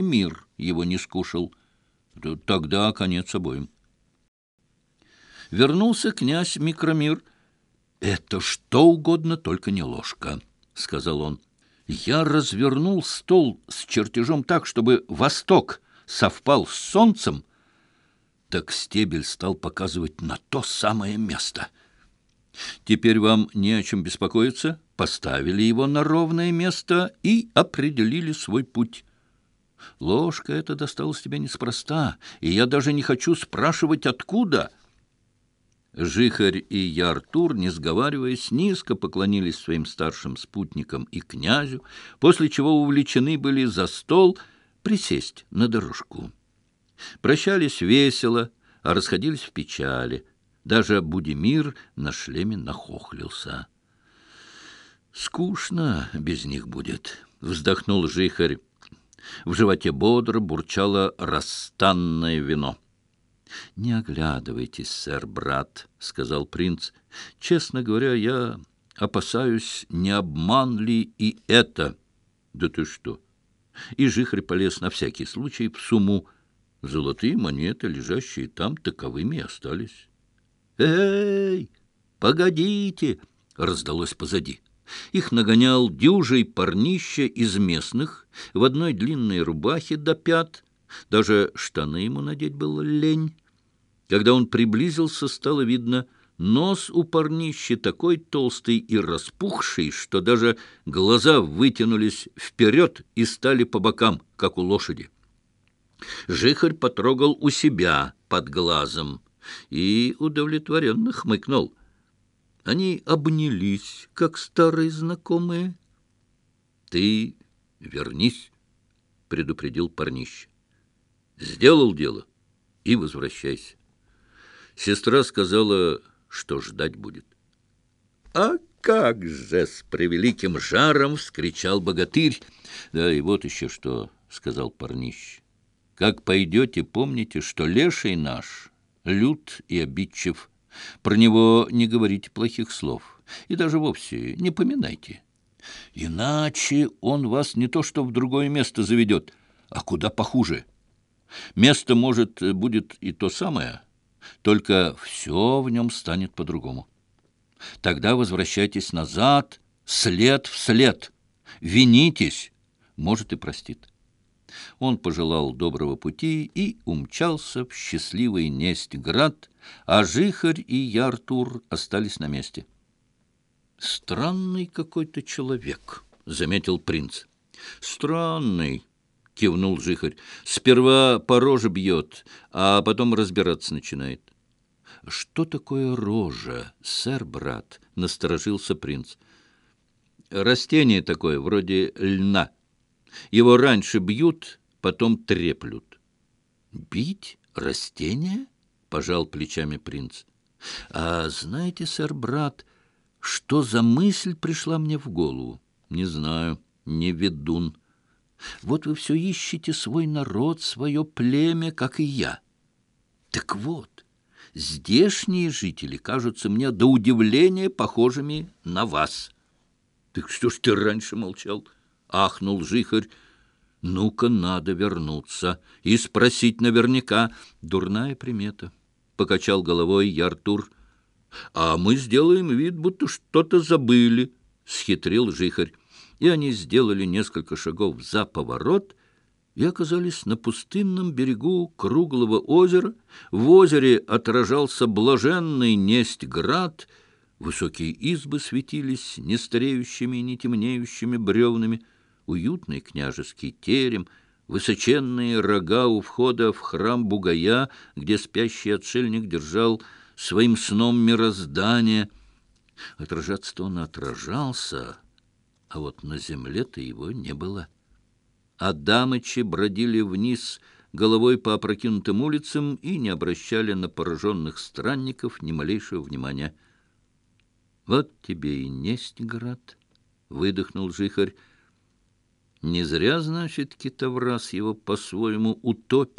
мир его не скушал. Тогда конец обоим. Вернулся князь Микромир. «Это что угодно, только не ложка», — сказал он. «Я развернул стол с чертежом так, чтобы восток совпал с солнцем, так стебель стал показывать на то самое место. Теперь вам не о чем беспокоиться. Поставили его на ровное место и определили свой путь». Ложка эта досталась тебе неспроста, и я даже не хочу спрашивать, откуда. Жихарь и я, Артур, не сговариваясь, низко поклонились своим старшим спутникам и князю, после чего увлечены были за стол присесть на дорожку. Прощались весело, а расходились в печали. Даже Будимир на шлеме нахохлился. В животе бодро бурчало растанное вино. «Не оглядывайтесь, сэр, брат», — сказал принц. «Честно говоря, я опасаюсь, не обман ли и это». «Да ты что!» И жихрь полез на всякий случай в сумму. Золотые монеты, лежащие там, таковыми и остались. «Эй, погодите!» — раздалось позади. Их нагонял дюжий парнище из местных, в одной длинной рубахе до пят. Даже штаны ему надеть было лень. Когда он приблизился, стало видно, нос у парнища такой толстый и распухший, что даже глаза вытянулись вперед и стали по бокам, как у лошади. Жихарь потрогал у себя под глазом и удовлетворенно хмыкнул — они обнялись, как старые знакомые. — Ты вернись, — предупредил парнище. — Сделал дело и возвращайся. Сестра сказала, что ждать будет. — А как же с превеликим жаром! — вскричал богатырь. — Да, и вот еще что, — сказал парнище. — Как пойдете, помните, что леший наш лют и обидчив — про него не говорите плохих слов и даже вовсе не поминайте. Иначе он вас не то что в другое место заведет, а куда похуже. Место, может, будет и то самое, только все в нем станет по-другому. Тогда возвращайтесь назад, след в след, винитесь, может, и простит». Он пожелал доброго пути и умчался в счастливый несть а Жихарь и Яртур остались на месте. «Странный какой-то человек», — заметил принц. «Странный», — кивнул Жихарь. «Сперва по роже бьет, а потом разбираться начинает». «Что такое рожа, сэр-брат?» — насторожился принц. «Растение такое, вроде льна», его раньше бьют, потом треплют. «Бить растение? пожал плечами принц. «А знаете, сэр, брат, что за мысль пришла мне в голову? Не знаю, не ведун. Вот вы все ищете свой народ, свое племя, как и я. Так вот, здешние жители кажутся мне до удивления похожими на вас». «Так что ж ты раньше молчал?» ахнул жихарь. «Ну-ка, надо вернуться и спросить наверняка. Дурная примета», — покачал головой Яртур. «А мы сделаем вид, будто что-то забыли», — схитрил жихарь. И они сделали несколько шагов за поворот и оказались на пустынном берегу круглого озера. В озере отражался блаженный несть град — Высокие избы светились нестареющими и не темнеющими бревнами — уютный княжеский терем, высоченные рога у входа в храм Бугая, где спящий отшельник держал своим сном мироздание. Отражаться-то он отражался, а вот на земле-то его не было. А Адамычи бродили вниз головой по опрокинутым улицам и не обращали на пораженных странников ни малейшего внимания. «Вот тебе и несть, город, выдохнул жихарь. Не зря, значит, китовраз его по-своему утопий.